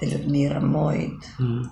de Ludmira Moit. Mhm.